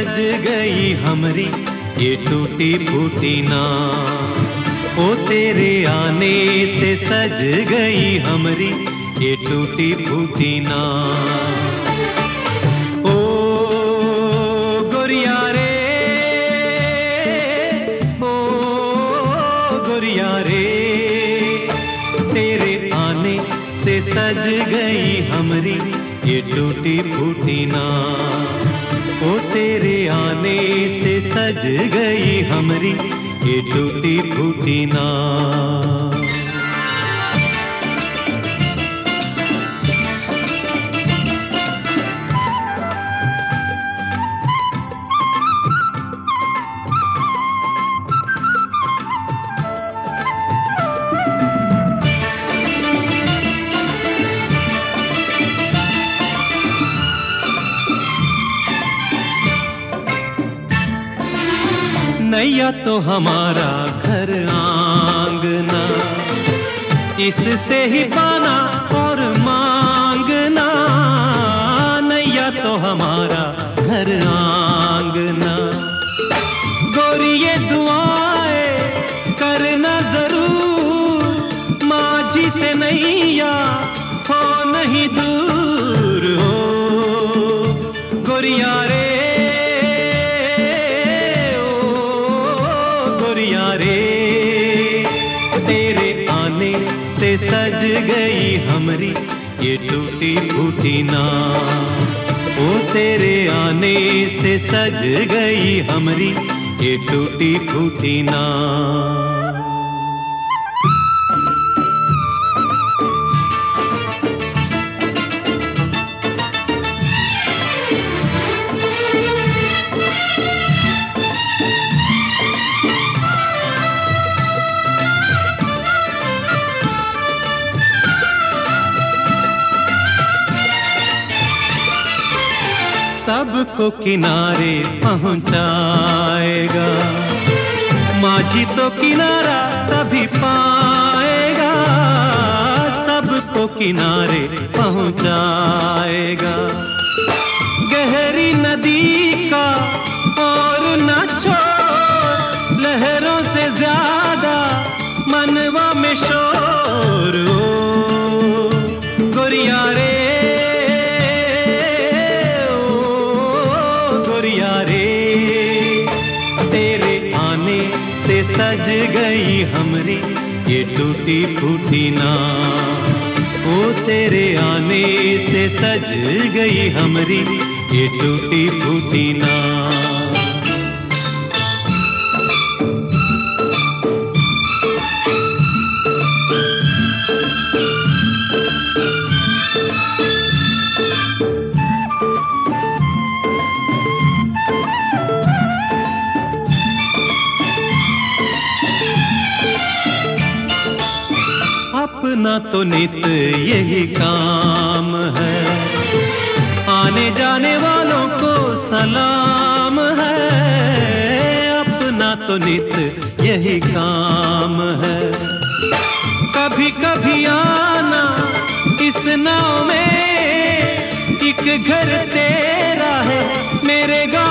सज गई हमरी, ये टूटी फूटी ना। ओ तेरे आने से सज गई हमरी, ये टूटी फूटी ना। ओ गोरिया रे, ओ गोरिया रे, तेरे आने से सज गई हमरी, ये टूटी फूटी ना। ओ तेरे आने से सज गई हमरी ये टूटी फूटी ना। नैया तो हमारा घर आंगना। इससे ही पाना और मांगना हमरी, ये टूटी फूटी ना। ओ तेरे आने से सज गई हमरी, ये टूटी फूटी ना। सबको किनारे पहुंचाएगा। माझी तो किनारा तभी पाएगा। सबको किनारे पहुंचाएगा। गहरी नदी का और न छोड़ सज गई हमरी, ये टूटी फूटी ना। ओ तेरे आने से सज गई हमरी, ये टूटी फूटी ना। अपना तो नित यही काम है। आने जाने वालों को सलाम है। अपना तो नित यही काम है। कभी कभी आना इस नाव में, एक घर तेरा है, मेरे गाँव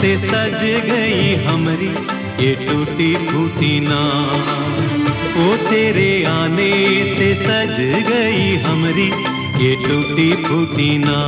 से सज गई हमारी, ये टूटी फूटी ना ओ तेरे आने से सज गई हमारी, ये टूटी फूटी ना